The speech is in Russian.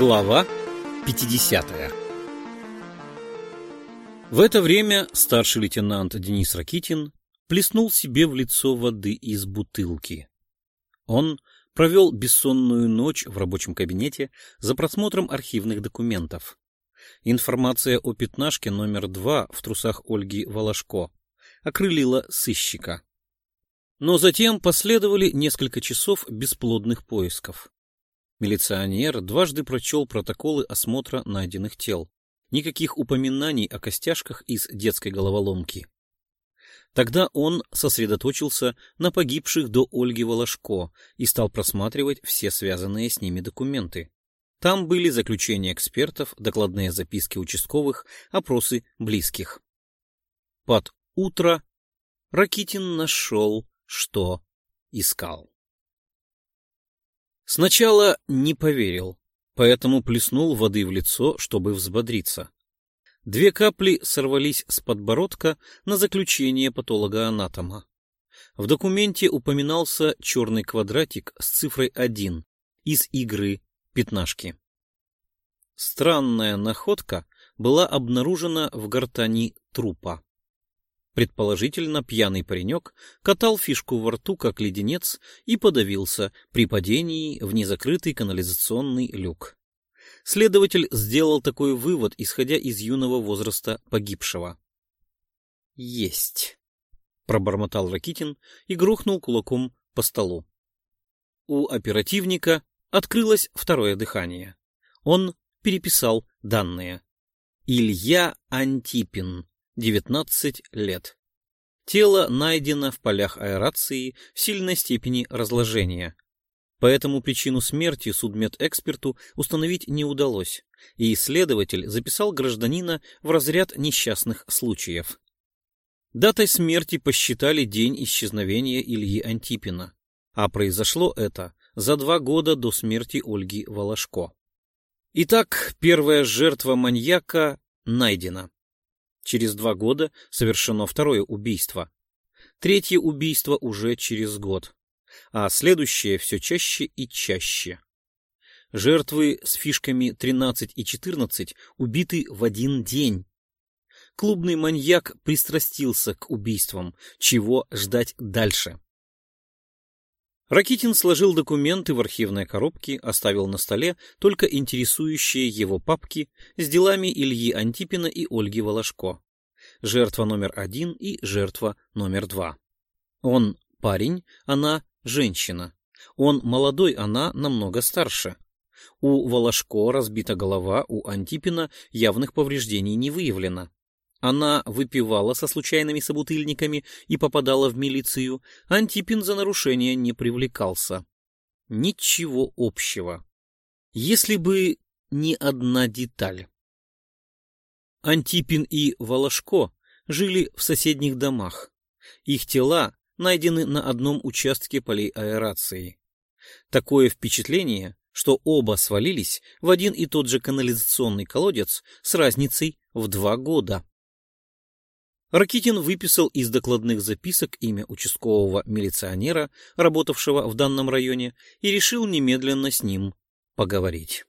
Глава 50 В это время старший лейтенант Денис Ракитин плеснул себе в лицо воды из бутылки. Он провел бессонную ночь в рабочем кабинете за просмотром архивных документов. Информация о пятнашке номер два в трусах Ольги Волошко окрылила сыщика. Но затем последовали несколько часов бесплодных поисков. Милиционер дважды прочел протоколы осмотра найденных тел. Никаких упоминаний о костяшках из детской головоломки. Тогда он сосредоточился на погибших до Ольги Волошко и стал просматривать все связанные с ними документы. Там были заключения экспертов, докладные записки участковых, опросы близких. Под утро Ракитин нашел, что искал. Сначала не поверил, поэтому плеснул воды в лицо, чтобы взбодриться. Две капли сорвались с подбородка на заключение патолога-анатома. В документе упоминался черный квадратик с цифрой 1 из игры «Пятнашки». Странная находка была обнаружена в гортани трупа. Предположительно, пьяный паренек катал фишку во рту, как леденец, и подавился при падении в незакрытый канализационный люк. Следователь сделал такой вывод, исходя из юного возраста погибшего. «Есть!» — пробормотал Ракитин и грохнул кулаком по столу. У оперативника открылось второе дыхание. Он переписал данные. Илья Антипин, 19 лет. Тело найдено в полях аэрации в сильной степени разложения. Поэтому причину смерти судмедэксперту установить не удалось, и исследователь записал гражданина в разряд несчастных случаев. Датой смерти посчитали день исчезновения Ильи Антипина, а произошло это за два года до смерти Ольги Волошко. Итак, первая жертва маньяка найдена. Через два года совершено второе убийство. Третье убийство уже через год. А следующее все чаще и чаще. Жертвы с фишками 13 и 14 убиты в один день. Клубный маньяк пристрастился к убийствам. Чего ждать дальше? Ракитин сложил документы в архивной коробке, оставил на столе только интересующие его папки с делами Ильи Антипина и Ольги Волошко. Жертва номер один и жертва номер два. Он парень, она женщина. Он молодой, она намного старше. У Волошко разбита голова, у Антипина явных повреждений не выявлено. Она выпивала со случайными собутыльниками и попадала в милицию. Антипин за нарушение не привлекался. Ничего общего. Если бы не одна деталь. Антипин и Волошко жили в соседних домах. Их тела найдены на одном участке полей аэрации. Такое впечатление, что оба свалились в один и тот же канализационный колодец с разницей в два года. Ракитин выписал из докладных записок имя участкового милиционера, работавшего в данном районе, и решил немедленно с ним поговорить.